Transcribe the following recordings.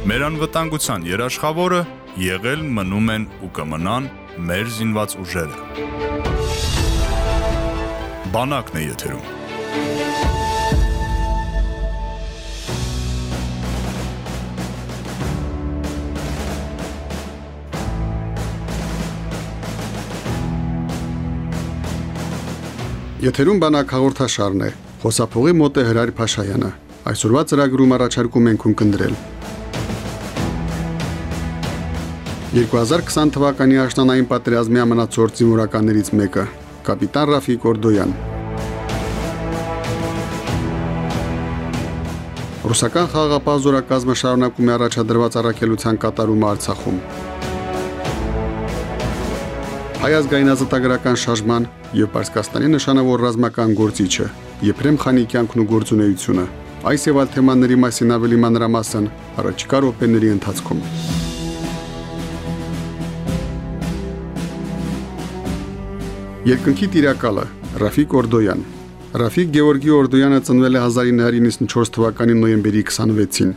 Մեր անվտանգության երաշխավորը եղել մնում են ու կմնան մեր զինված ուժերը։ Բանակն է եթերում։ Եթերում բանակ հաղորդաշարն է։ Խոսափողի մոտ է Հրար Փաշայանը։ Այսօրվա ծրագրում առաջարկում ենք ունկնդրել 2020 թվականի աշնանային պատերազմի ամենացորդ զինվորականներից մեկը կապիտան Ռաֆիկ Օրդոյան Ռուսական խաղաղապահ զորակազմը շարունակում է առաջադրված առաքելության կատարումը Արցախում։ Հայ ազգային ազատագրական շարժման եւ Պարսկաստանի նշանավոր ռազմական գործիչը Եփրեմ Խանի կյանքն ու գործունեությունը։ Այս եւ այլ թեմաների մասին ավելի մանրամասն առաջիկա րոպեների ընթացքում։ Երկնքի տիրակալը Ռաֆիկ Օրդոյան Ռաֆիկ Գեորգի Օրդոյանը ծնվել է 1994 թվականի նոյեմբերի 26-ին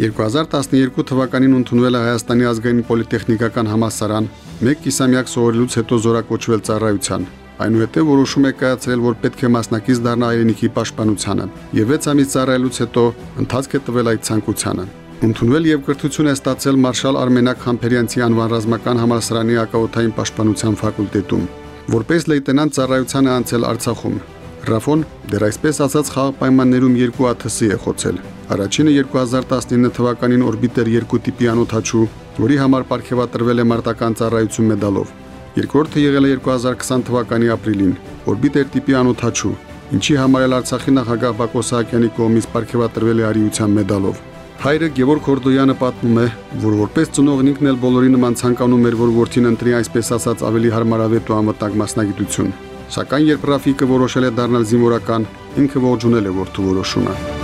2012 թվականին ընդունվել է Հայաստանի ազգային պոլիտեխնիկական համալսարան, 1 կիսամյակ սովորելուց հետո զորակոչվել ծառայության։ Այնուհետև որոշում է կայացրել, որ պետք է մասնակից դառնա հայրենիքի պաշտպանությանը, եւ 6 ամիս ծառայելուց հետո ընթացք է տվել այդ ցանկությանը։ Ընդունվել եւ կրթություն է ստացել Մարշալ Արմենակ Խամփերյանցի անվան ռազմական համալսարանի ակաօթային պաշտպանության ֆակուլտետում։ Որպես լեյտենանտ ծառայության է անցել Արցախում, Ռաֆոն դեռ այսպես ասած խաղ պայմաններում երկու աթսի է խոցել։ Առաջինը 2019 թվականին օրբիտեր 2 տիպի անոթաչու, որի համար ապարգևատրվել է մարտական ծառայություն մեդալով։ Երկրորդը եղել է 2020 թվականի ապրիլին, օրբիտեր տիպի անոթաչու, ինչի համար էլ Արցախի նախագահ Բակո Սահակյանի կողմից ապարգևատրվել է արիության մեդալով։ Հայրը Գևորգ Հորդոյանը պատմում է, որ որպես ծնողն ինքն էլ բոլորի նման ցանկանում էր, որ որդին ընտրի այսպես ասած ավելի հարմարավետ ու անվտանգ մասնագիտություն։ Սակայն երբ Ռաֆիկը որոշել է դառնալ զինվորական, ինքը ողջունել է որդու որոշումը։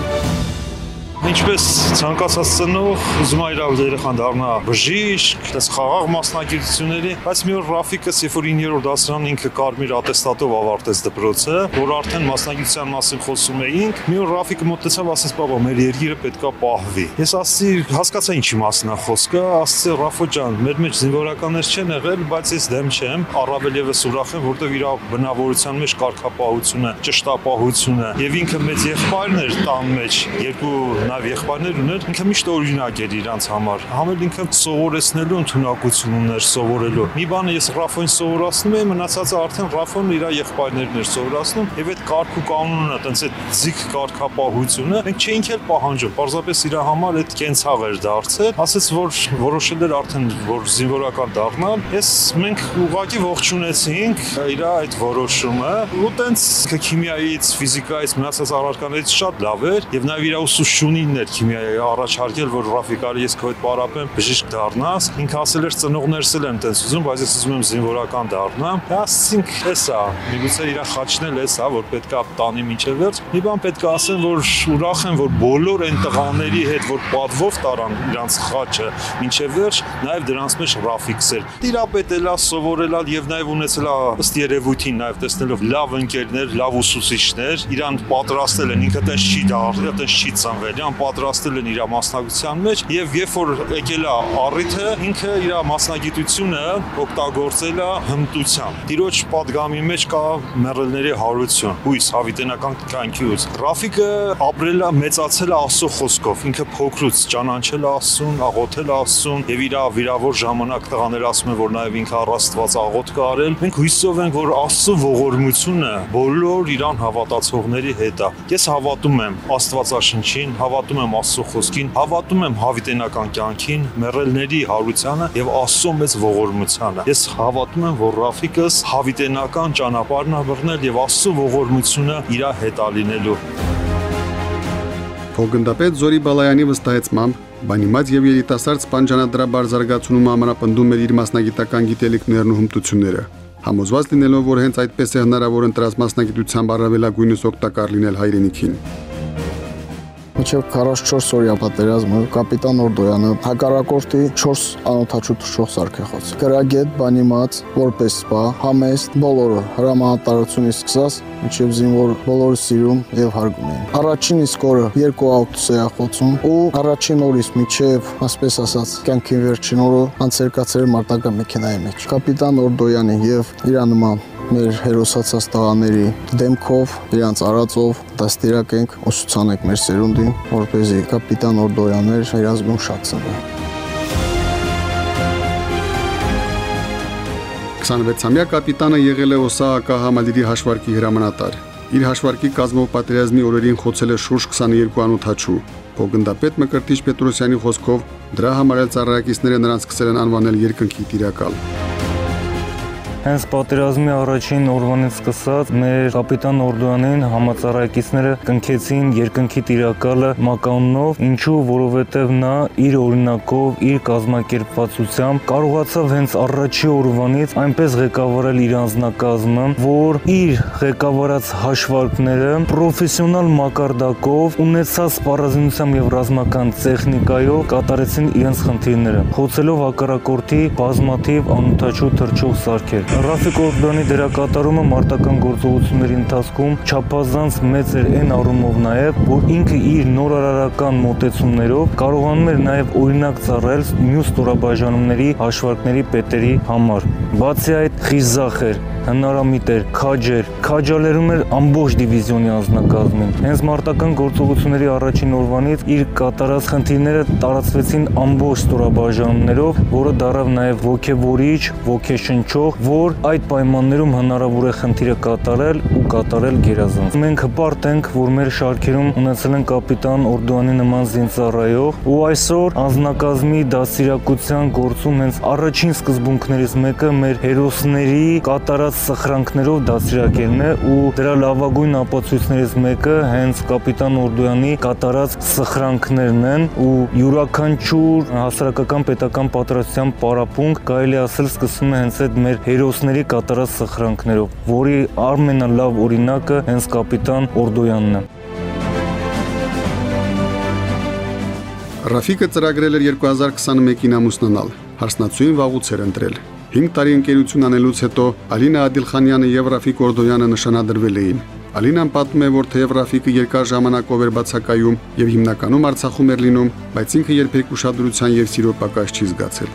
Ինչպես ցանկացած ծնող ուզում է իր երեխան դառնա բժիշկ, դες խաղաղ մասնագիտությունների, բայց մի օր Ռաֆիկս երբ որ 9-րդ դասարան ինքը կարմիր ատեստատով ավարտեց դպրոցը, որ արդեն մասնագիտության մասին խոսում էինք, մի օր Ռաֆիկը մոտեցավ ասեց՝ «Պապա, մեր երկիրը պետքա պահվի»։ Ես ասացի, հասկացա ինչի մասին է խոսքը, ասացի Ռաֆո ջան, մեր մեջ զինվորականներ չեն եղել, բայց ես դեմ չեմ, առավել եւս ուրախ եմ, որտեղ իր բնավորության մեջ կարգապահությունը, ճշտապահությունը եւ ինքը մեծ եղբայրն էր տան մեջ, երկու նաև եղբայրներ ուներ, ինքը միշտ օրինակ էր իրանց համար։ Համել ինքը սովորեցնելու ընդունակություն ուներ սովորելու։ Մի բանը ես Ռաֆոին սովորացնում եմ, մնացածը արդեն Ռաֆոն իր եղբայրներն էր սովորացնում, եւ այդ կարգ ու կանոնը, տենց այդ ձիգ կարգապահությունը մենք չէինք էլ պահանջում։ Պարզապես իր համար այդ կենցաղ էր դարձել։ Ասեց որ որոշել էր արդեն որ զինվորական դառնալ։ Ես մենք ուղակի ողջունեցինք իր այդ որոշումը ու տենց քիմիայից, ֆիզիկայից մնացած առարկաներից շատ լավ էր եւ նաեւ իր ուսուցչունի Էր քիմիայի առաջարկել, որ Ռաֆիկարի ես քո հետ պարապեմ, բժիշկ դառնաս։ Ինքը ասել էր ծնողներս էլ են տենց ուզում, բայց ես ուզում եմ զինվորական դառնամ։ Ասինք, էսա, միգուցե իր խաչնել էսա, որ պետքա տանի մինչև վերջ։ Մի բան պետք է ասեմ, որ ուրախ եմ, որ բոլոր այն տղաների հետ, որ պատվով տարան իրանց խաչը մինչև վերջ, նաև դրանց մեջ Ռաֆիկս էր։ Տիրապետելա, սովորելա եւ նաև ունեցելա ըստ երևույթին նաև տեսնելով լավ ընկերներ, լավ ուսուցիչներ, իրան պատրաստել են, ինքը տես չի դառել, տես չի ծնվել, իրան պատրաստել են իր մասնագիտության մեջ եւ երբ որ եկել է առիթը ինքը իր մասնագիտությունը օգտագործել է հմտությամբ դիրոջ падգամի մեջ կա մեռելների հարություն հույս հավիտենական կյանքից ռաֆիկը ապրել է մեծացել է աստծո խոսքով ինքը փոքրուց ճանաչել է աստծուն աղոթել է աստծուն եւ իր վիրավոր ժամանակ տղաները ասում են որ նաեւ ինքը առ աստված աղոթ կա արել մենք հույսով ենք որ աստծո ողորմությունը բոլոր իրան հավատացողների հետ է ես հավատում եմ աստվածաշնչին հավատ հավատում եմ Աստծո խոսքին, հավատում եմ հավիտենական կյանքին, մեռելների հարությանը եւ Աստծո մեծ ողորմությանը։ Ես հավատում եմ, որ Ռաֆիկս հավիտենական ճանապարհն է բռնել եւ Աստծո ողորմությունը իր հետ ալինելու։ Փոխգնդապետ Զորի Բալայանի վստահեցմամբ Բանիմաց եւ երիտասարդ սպանջանադրաբար զարգացումը ամրապնդում էր իր մասնագիտական գիտելիքներն ու հմտությունները։ Համոզված լինելով, որ հենց այդպես է հնարավոր ընտրած մասնագիտությամբ առավելագույնս օգտակար լինել հայրենիքին։ Մինչև 44 օրյա պատերազմը կապիտան Օրդոյանը հակառակորդի 4 անօթաչու թշող սարքեխոց։ Գրագետ, բանիմաց, որպես սպա, համեստ, բոլորը հրամանատարությունից սկսած մինչև զինվոր բոլորը սիրում եւ հարգում էին։ Առաջին իսկ օրը երկու ավտոսեախոցում ու առաջին օրից մինչև, ասպես ասած, կյանքի վերջին օրը անցերկացել մարտական մեքենայի մեջ։ Կապիտան Օրդոյանի եւ իր նման մեր հերոսացած տղաների դեմքով, իրանց արածով դաստիարակ ենք ու ցուցանենք մեր սերունդին, որպեսզի կապիտան Օրդոյաններ երազգում շատ ծնվի։ 26-ամյա կապիտանը եղել է ՕՍԱՀԿ համալիրի հաշվարկի հրամանատար։ Իր հաշվարկի կազմով պատերազմի օրերին խոցել է շուրջ 22 անոթաչու։ Փոխգնդապետ Մկրտիչ Պետրոսյանի խոսքով դրա համար էլ ծառայակիցները նրանց սկսել են անվանել երկնքի տիրակալ։ Հենց պատերազմի առաջին օրվանից սկսած մեր կապիտան Օրդոյանին համացարակիցները կնքեցին երկնքի տիրակալը մականունով, ինչու որովհետև նա իր օրինակով, իր կազմակերպվածությամբ կարողացավ հենց առաջի օրվանից այնպես ղեկավարել իր անձնակազմը, որ իր ղեկավարած հաշվարկները պրոֆեսիոնալ մակարդակով ունեցած սպառազինությամբ եւ ռազմական տեխնիկայով կատարեցին իրենց խնդիրները, խոցելով հակառակորդի բազմաթիվ անօթաչու թրջող սարքեր։ Ռաֆիկ Օրդանի դերակատարումը մարտական գործողությունների ընթացքում չափազանց մեծ էր այն առումով նաև, որ ինքը իր նորարարական մոտեցումներով կարողանում էր նաև օրինակ ծառայել մյուս ստորաբաժանումների հաշվարկների պետերի համար։ Բացի այդ, խիզախ էր, հնարամիտ էր, քաջ էր, քաջալերում էր ամբողջ դիվիզիոնի անձնակազմին։ Հենց մարտական գործողությունների առաջին օրվանից իր կատարած խնդիրները տարածվեցին ամբողջ ստորաբաժանումներով, որը դարավ նաև ոգևորիչ, ոգեշնչող, որ այդ պայմաններում հնարավոր է խնդիրը կատարել ու կատարել գերազանց։ Մենք հպարտ ենք, որ մեր շարքերում ունեցել են կապիտան Օրդոյանի նման զինծառայող ու այսօր անձնակազմի դասիրակության գործում հենց առաջին սկզբունքներից մեկը մեր հերոսների կատարած սխրանքներով դասիրակելն է ու դրա լավագույն ապացույցներից մեկը հենց կապիտան Օրդոյանի կատարած սխրանքներն են ու յուրաքանչյուր հասարակական պետական պատրաստության պարապունք կարելի ասել սկսվում է հենց այդ մեր հերոսների կատարած սխրանքներով, որի ամենալավ օրինակը հենց կապիտան Օրդոյանն է։ Ռաֆիկը ծրագրել էր 2021-ին ամուսնանալ։ Հարսնացուին վաղուց էր ընտրել։ 5 տարի ընկերություն անելուց հետո Ալինա Ադիլխանյանը եւ Ռաֆիկ Օրդոյանը նշանադրվել էին։ Ալինան պատմում է, որ թեև Ռաֆիկը երկար ժամանակով էր բացակայում եւ հիմնականում Արցախում էր լինում, բայց ինքը երբեք ուշադրության եւ սիրո պակաս չի զգացել։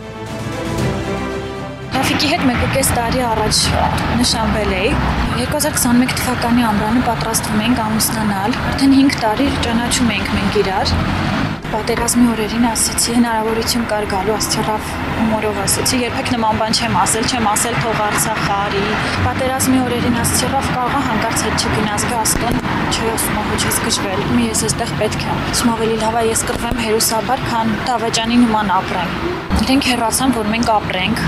Ռաֆիկի հետ 1.5 տարի առաջ նշանվել էի։ 2021 թվականի ամռանը պատրաստվում էինք ամուսնանալ։ Արդեն 5 տարի ճանաչում ենք մենք իրար պատերազմի օրերին ասացի հնարավորություն կար գալու աստիճանով հումորով ասացի երբեք նման բան չեմ ասել չեմ ասել թող Արցախ արի պատերազմի օրերին ռավ կարողա հանկարծ հետ չգնաս Գաստոն չի ասում ոչ ես գժվել մի ես այստեղ պետք է ասում ավելի լավ է ես կռվեմ հերոսաբար քան Դավաճանի նման ապրեմ իրենք հեռացան որ մենք ապրենք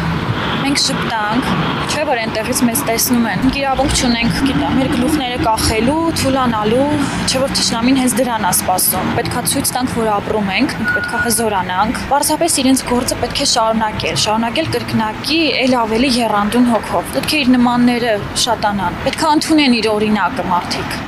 մենք շփտանք, չէ՞ որ այնտեղից մեզ տեսնում են։ Մենք իրավունք չունենք, գիտեմ, մեր գլուխները կախելու, թուլանալու, չէ՞ որ ճշնամին հենց դրան է սպասում։ Պետքա ցույց տանք, որ ապրում ենք, մենք պետքա հզորանանք։ Պարզապես իրենց գործը պետք է շարունակել, շարունակել կրկնակի, ել ավելի երանդուն հոգով։ Պետք է իր նմանները շատանան։ Պետքա ընդունեն իր օրինակը մարդիկ։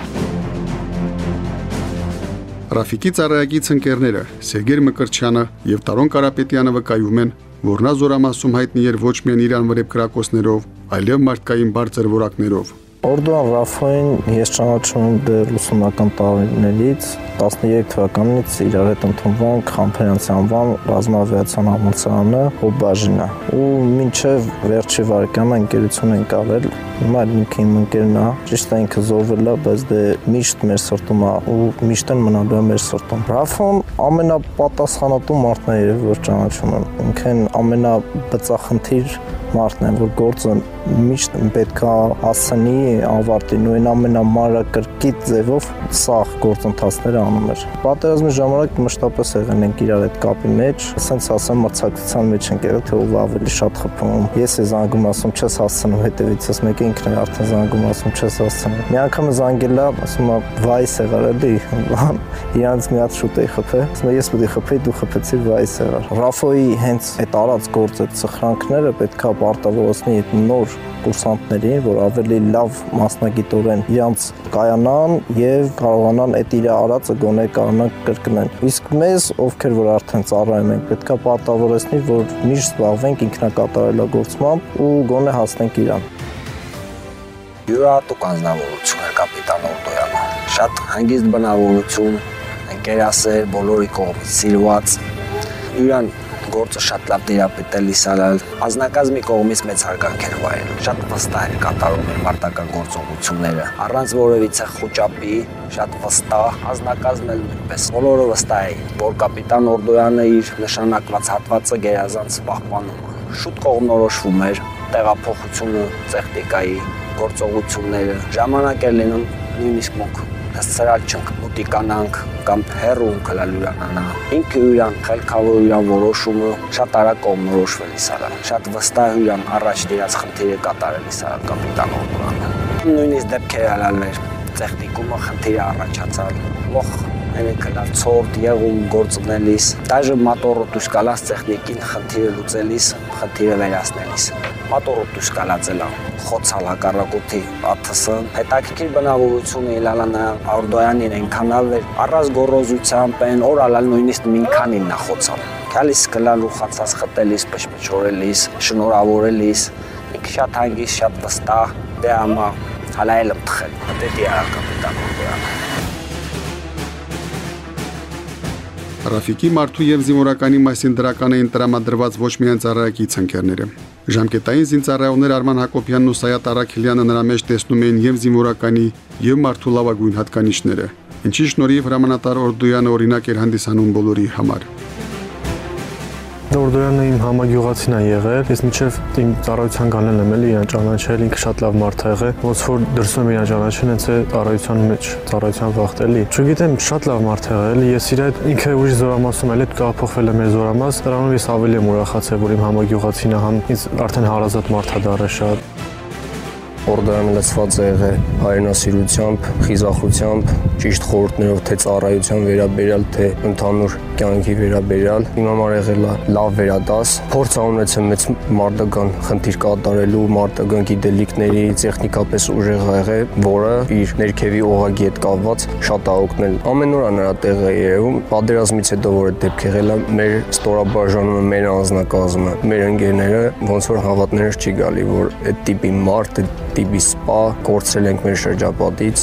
Ռաֆիկի ծառայակից ընկերները Սերգեյ Մկրտչյանը եւ Տարոն Կարապետյանը վկայում են, որ նա զորամասում հայտնի էր ոչ միայն իրան վրեպ կրակոցներով, այլև մարդկային բարձր որակներով։ Օրդոան Ռաֆային ես ճանաչում եմ դեռ ուսումնական տարիներից 13 թվականից իրար հետ ընդունվանք Խամփերանցի անվան ռազմավիացիոն համալսարանը Օբաժինա ու մինչև վերջի վարկյանը ընկերություն ենք արել հիմա ինքը իմ ընկերն է ճիշտ է ինքը զոհվել է բայց դե միշտ մեր սրտում է ու միշտ են մնալու է մեր սրտում Ռաֆոն ամենապատասխանատու մարդն է երբ որ ճանաչում եմ ինքն ամենաբծախնդիր մարդն է, որ գործը միշտ պետքա հասցնի ավարտին ու այն ամենամանրակրկիտ ձևով սաղ գործընթացները անում էր։ Պատերազմի ժամանակ մշտապես եղել ենք իրար այդ կապի մեջ, ասենց ասեմ մրցակցության մեջ ենք եղել, թե ով ավելի շատ խփում։ Ես ես անգամ ասում չես հասցնում հետևիցս մեկը ինքն է արդեն զանգում, ասում չես հասցնում։ Մի անգամ զանգել է, ասում է վայս եղար էլի, իրանց մի հատ շուտ էի խփե։ Ասում է ես պետք է խփեի, դու խփեցի վայս եղար։ Ռաֆոյի հենց այդ արած գործը սխրանքները պետքա պարտավորեցնի այդ նոր կուրսանտներին, որ ավելի լավ մասնագիտորեն իրանց կայանան եւ կարողանան այդ իր արածը գոնե կարողանան կրկնել։ Իսկ մեզ, ովքեր որ արդեն ծառայում ենք, պետքա պարտավորեցնի, որ միշտ զբաղվենք ինքնակատարելագործմամբ ու գոնե հասնենք իրան։ Յուրահատուկ անձնավորություն է կապիտան Օրդոյանը։ Շատ հանգիստ բնավորություն, ընկերասեր, բոլորի կողմից սիրված։ Յուրան գործը շատ լավ դերապետել իսալալ ազնագազմի կողմից մեծ հարգանք էր վայել շատ վստահ էր կատարում իր մարտական գործողությունները առանց որևիցե խոճապի շատ վստահ ազնագազմն էլ նույնպես բոլորը վստահ էին որ կապիտան Օրդոյանը իր նշանակված հատվածը գերազանց պահպանում շուտ կողմնորոշվում էր տեղափոխությունը տեխնիկայի գործողությունները ժամանակ էր լինում նույնիսկ մոք հասցրալ չենք մոտիկանանք կամ հերուն կլալ ուրանանա ինքը ուրան խելքավոր ուրան որոշումը շատ արագ կողմնորոշվել իսարա շատ վստահ ուրան առաջ դրած խնդիրը կատարել իսարա կապիտան օրանը նույնիսկ դեպքեր ալալներ տեխնիկումը խնդիրը առաջացալ լոխ լավ ցորտ եղում գործնելիս դաժե մոտորը դուս կալած տեխնիկին խնդիրը լուծելիս խնդիրը վերացնելիս մոտորը դուս կալածելա խոցալ հակառակորդի ԱԹՍ հետաքրքիր բնավորությունը իլալանա Արդոյանին այնքան ավեր առած գորոզությամբ են օրալալ նույնիսկ մինքանին նա խոցալ Քալիս կլալու խացած խտելիս պշպշորելիս շնորհավորելիս ինքը շատ հանգիստ շատ վստահ դե ամա հալայել մտխել դե դիա կապիտան Արդոյանը Ռաֆիկի Մարթու եւ Զինվորականի մասին դրական էին տրամադրված ոչ միայն ծառայակի ցանկերները։ Ժամկետային զինծառայողներ Արման Հակոբյանն ու Սայատ Արաքելյանը նրա մեջ տեսնում էին եւ Զինվորականի եւ Մարթու լավագույն հատկանիշները, ինչի շնորհիվ հրամանատար Օրդոյանը օրինակ էր հանդիսանում բոլորի համար։ Օրդոյանը իմ համագյուղացին է եղել։ Ես միջև իմ ծառայության գալն եմ էլի իրան ճանաչել, ինքը շատ լավ մարդ է եղել։ Ոնց որ դրսում իրան ճանաչեն, հենց է ծառայության մեջ, ծառայության վախտելի։ Չգիտեմ, շատ լավ մարդ է եղել։ Ես իր այդ ինքը ուրիշ զորամասում էլ է տեղափոխվել է մեր զորամաս։ Դրանով ես ավելի եմ ուրախացել, որ իմ համագյուղացին է համ ինձ արդեն հարազատ մարդ է դառել շատ Օրդոյանը լցված է եղել հայրենասիրությամբ, խիզախությամբ, ճիշտ խորհուրդներով թե ծառայության վերաբերյալ, թե ընդհանուր կյանքի վերաբերյալ։ Իմ համար եղել է լավ վերադաս։ Փորձ ունեցել մեծ մարտական խնդիր կատարելու, մարտական գիտելիքների տեխնիկապես ուժեղ եղել, որը իր ներքևի օղակի հետ կապված շատ ա օգնել։ Ամեն օր նրա տեղը երևում։ Պատերազմից հետո որ դեպք եղել է, մեր ստորաբաժանումը, մեր անձնակազմը, մեր ընկերները ոնց որ հավատներս չի գալի, որ այդ տիպի մարդ, այդ տիպի սպա կորցրել ենք մեր շրջապատից։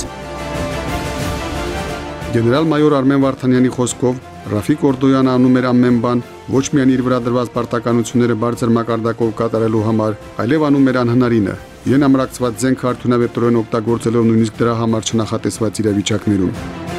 Գեներալ-մայոր Արմեն Վարդանյանի խոսքով Ռաֆիկ Օրդոյանը անում էր ամեն բան ոչ միայն իր վրա դրված պարտականությունները բարձր մակարդակով կատարելու համար, այլև անում էր անհնարինը՝ իրեն ամրակցված զենքը արդյունավետորեն օգտագործելով նույնիսկ դրա համար չնախատեսված իրավիճակներում։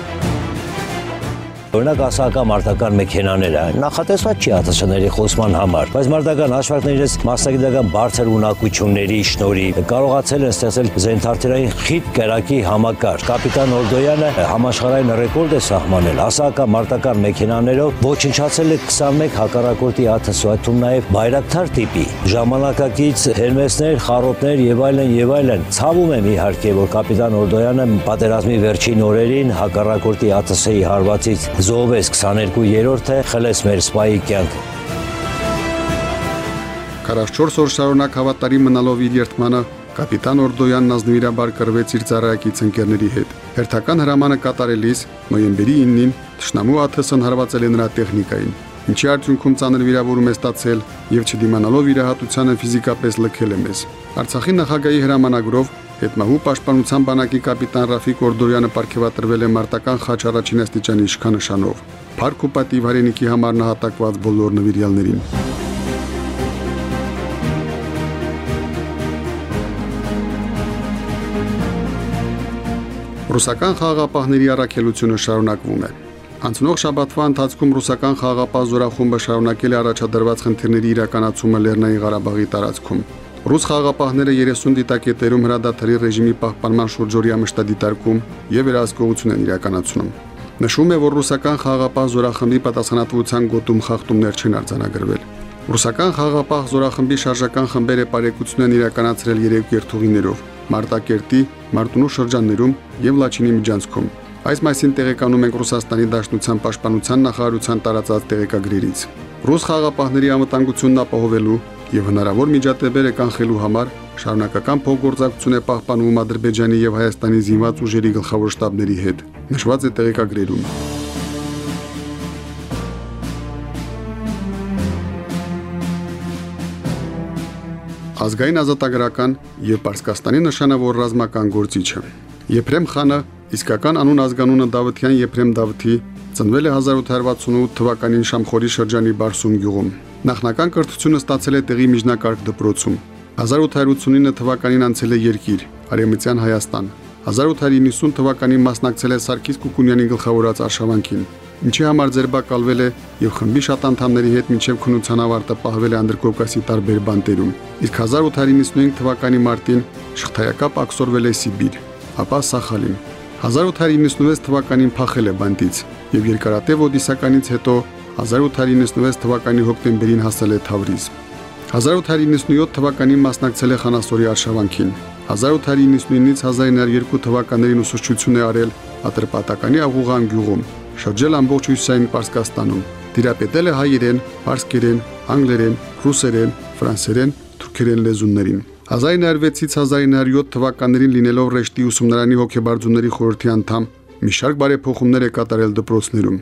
Օրինակ ասական մարտական մեքենաները նախատեսված չի ԱԹՍ-ների խոսման համար, բայց մարտական հաշվարկներից մասնագիտական բարձր ունակությունների շնորհիվ կարողացել են ստեղծել զենթարթերային խիտ կերակի համակարգ։ Կապիտան Օրդոյանը համաշխարհային ռեկորդ է սահմանել. Ասական մարտական մեքենաներով ոչնչացել է 21 հակառակորդի թվում նաև բայրակթար տիպի ժամանակակից հերմեսներ, խառոտներ եւ այլն եւ այլն։ Ցավում եմ իհարկե, որ կապիտան Օրդոյանը պատերազմի վերջին օրերին հակառակորդի ԱԹՍ-ի հարվածից զոհվես 22-րդը խլես մեր սպայի կյանքը։ 44 օր շարունակ հավատարիմ մնալով իր երթմանը կապիտան Օրդոյանն ազնվիրաբար կրվեց իր ծառայակից ընկերների հետ։ Հերթական հրամանը կատարելիս նոյեմբերի 9-ին Տշնամու ԱԹՍ-ն հարվածել է նրա տեխնիկային, ինչի արդյունքում ցաներ վիրավորում է ստացել եւ չդիմանալով իրահատությանը ֆիզիկապես լքել է մեզ։ Արցախի նախագահի հրամանագրով Հետմահու պաշտպանության բանակի կապիտան Ռաֆիկ Օրդորյանը ապարգևատրվել է մարտական խաչ առաջին աստիճանի իշխանանշանով։ Փառք ու պատիվ հայրենիքի համար նահատակված բոլոր նվիրյալներին։ Ռուսական խաղաղապահների առաքելությունը շարունակվում է։ Անցնող շաբաթվա ընթացքում ռուսական խաղաղապահ զորախումբը շարունակել է առաջադրված խնդիրների իրականացումը Լեռնային Ղարաբաղի տարածքում։ Ռուս խաղապահները 30 դիտակետերում հրադադարի ռեժիմի պահպանման շուրջօրյա մշտադիտարկում եւ վերահսկողություն են իրականացնում։ Նշվում է, որ ռուսական խաղապահ զորախմբի պատասխանատվության գոտում խախտումներ չեն արձանագրվել։ Ռուսական խաղապահ զորախմբի շարժական խմբերը բարեկեցություն են իրականացրել երեք երթուղիներով, Մարտակերտի, Մարտունու շրջաններում եւ Լաչինի միջանցքում։ Այս մասին տեղեկանում ենք Ռուսաստանի Դաշնության պաշտպանության նախարարության տարածած տեղեկագրերից։ Ռուս խաղապահների անվտանգությունն ապահովելու եւ հնարավոր միջադեպերը կանխելու համար շարունակական փոխգործակցություն է պահպանվում Ադրբեջանի եւ Հայաստանի զինված ուժերի գլխավոր շտաբների հետ։ Նշված է տեղեկագրերում։ ազգային ազատագրական եւ Պարսկաստանի նշանավոր ռազմական գործիչը։ Եփրեմ խանը, իսկական անուն ազգանունը Դավթյան Եփրեմ Դավթի, ծնվել է 1868 թվականին Շամխորի շրջանի Բարսում գյուղում։ Նախնական կրթությունը ստացել է տեղի միջնակարգ դպրոցում։ 1889 թվականին անցել է երկիր, Արեմտյան Հայաստան։ 1890 թվականին մասնակցել է Սարգիս Կուկունյանի գլխավորած արշավանքին ինչի համար ձերբակալվել է եւ խմբի շատ անդամների հետ մինչև քնության ավարտը պահվել է Անդրկովկասի տարբեր բանտերում։ Իսկ 1895 թվականի մարտին շղթայակապ ակսորվել է Սիբիր, ապա Սախալին։ 1896 թվականին փախել է բանտից եւ երկարատև օդիսականից հետո 1896 թվականի հոկտեմբերին հասել է Թավրիզ։ 1897 թվականին մասնակցել է Խանասորի արշավանքին։ 1899-ից 1902 թվականներին ուսուցչություն է արել Ատրպատականի Աղուղան գյուղում շրջել ամբողջ հյուսիսային Պարսկաստանում։ Տիրապետել է հայերեն, պարսկերեն, անգլերեն, ռուսերեն, ֆրանսերեն, թուրքերեն լեզուներին։ 1906-ից 1907 թվականներին լինելով Ռեշտի ուսումնարանի հոգեբարձուների խորհրդի անդամ, մի շարք բարեփոխումներ է կատարել դպրոցներում։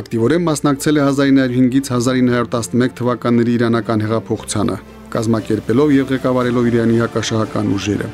Ակտիվորեն մասնակցել է 1905-ից 1911 թվականների իրանական հեղափոխությանը, կազմակերպելով եւ ղեկավարելով Իրանի հակաշահական ուժերը։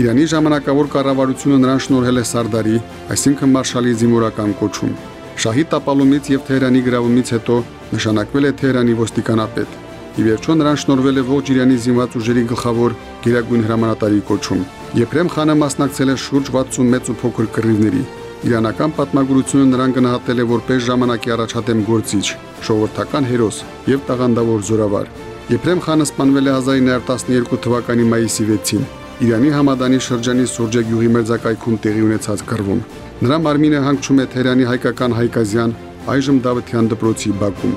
Իրանի ժամանակավոր կառավարությունը նրան շնորհել է Սարդարի, այսինքն մարշալի զինվորական կոչում։ Շահի տապալումից եւ Թեհրանի գրավումից հետո նշանակվել է Թեհրանի ոստիկանապետ։ Ի վերջո նրան շնորհվել է ողջ Իրանի զինված ուժերի գլխավոր գերագույն հրամանատարի կոչում։ Եփրեմ խանը մասնակցել է շուրջ 60 մեծ ու փոքր կռիվների։ Իրանական պատմագրությունը նրան գնահատել է որպես ժամանակի առաջադեմ գործիչ, ժողովրդական հերոս եւ տաղանդավոր զորավար։ Եփրեմ խանը սպանվել է 1912 թվականի մայիսի 6-ին Իրանի Համադանի շրջանի Սուրջե գյուղի մերձակայքում տեղի ունեցած կռվում։ Նրա մարմինը հանգչում է Թերանի հայկական Հայկազյան, այժմ Դավթյան դպրոցի բակում։